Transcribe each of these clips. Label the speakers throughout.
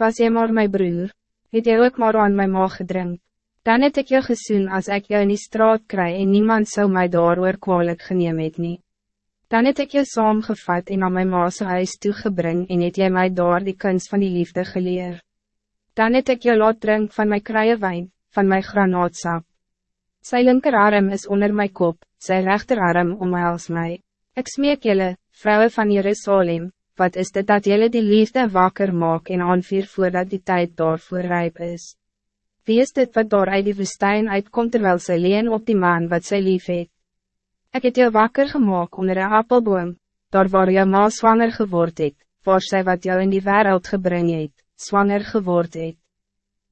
Speaker 1: Was jy maar my broer, het jy ook maar aan my maag gedrink. Dan het ik jou gezien als ik jou in die straat kry en niemand zou mij daar oor kwalijk geneem het nie. Dan het ik jou saamgevat en aan my maase huis toegebring en het jy my daar die kunst van die liefde geleer. Dan het ik jou laat drink van my krije wijn, van my granaatsap. Sy linkerarm is onder my kop, sy rechterarm omhels my. Ik smeek jullie, vrouwen van Jerusalem, wat is dit dat jullie die liefde wakker maak en aanvier voordat die tijd daarvoor rijp is? Wie is dit wat daar uit die woestijn uitkomt terwijl sy leen op die maan wat sy lief het? Ek het jou wakker gemaakt onder een appelboom, daar waar jou ma zwanger geword het, waar sy wat jou in die wereld gebring het, zwanger geword het.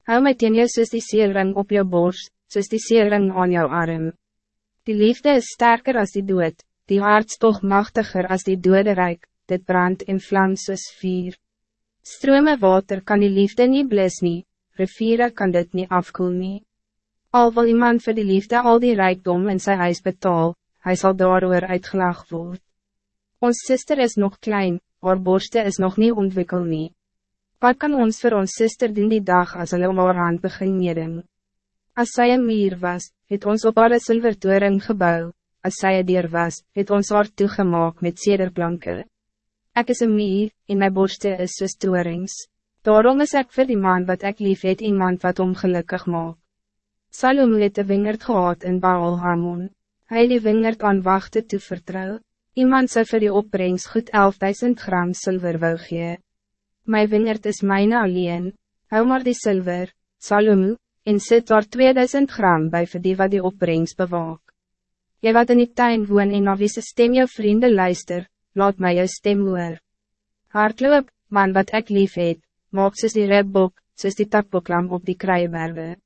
Speaker 1: Hou my teen jou soos die seering op jou borst, soos die seering aan jou arm. Die liefde is sterker als die dood, die hartstocht machtiger als die dode rijk, dit brand in vlam soos vier. Strome water kan die liefde niet blis nie, riviere kan dit niet afkoel nie. Al wil iemand voor die liefde al die rijkdom in zijn huis betaal, hij zal daardoor uitgelag worden. Ons zuster is nog klein, haar borste is nog niet ontwikkeld nie. Wat kan ons voor ons zuster doen die dag als hulle om haar hand begin neering? As sy een mier was, het ons op haar silvertoring gebouw, as sy een dier was, het ons haar toegemaak met cederplanken. Ik is een mier, en mijn borste is soos toerings. Daarom is ik voor die man wat ik lief het iemand wat ongelukkig maak. Salomo het de wingerd gehad in Baal Harmon. Hij die wingerd aan wachten te vertrouw. Iemand zou voor die opbrengst goed 11.000 gram zilver wil gee. My wingerd is myne alleen. Hou maar die zilver, Salomo, en sit daar 2000 gram bij vir die wat die opbrengst bewaak. Jy wat in die tuin woon en na wie stem jou vrienden luister, laat mij jou stem hoor. Hartloop, man wat ik lief het, maak soos die redbok, soos die takboklam op die kruiberwe.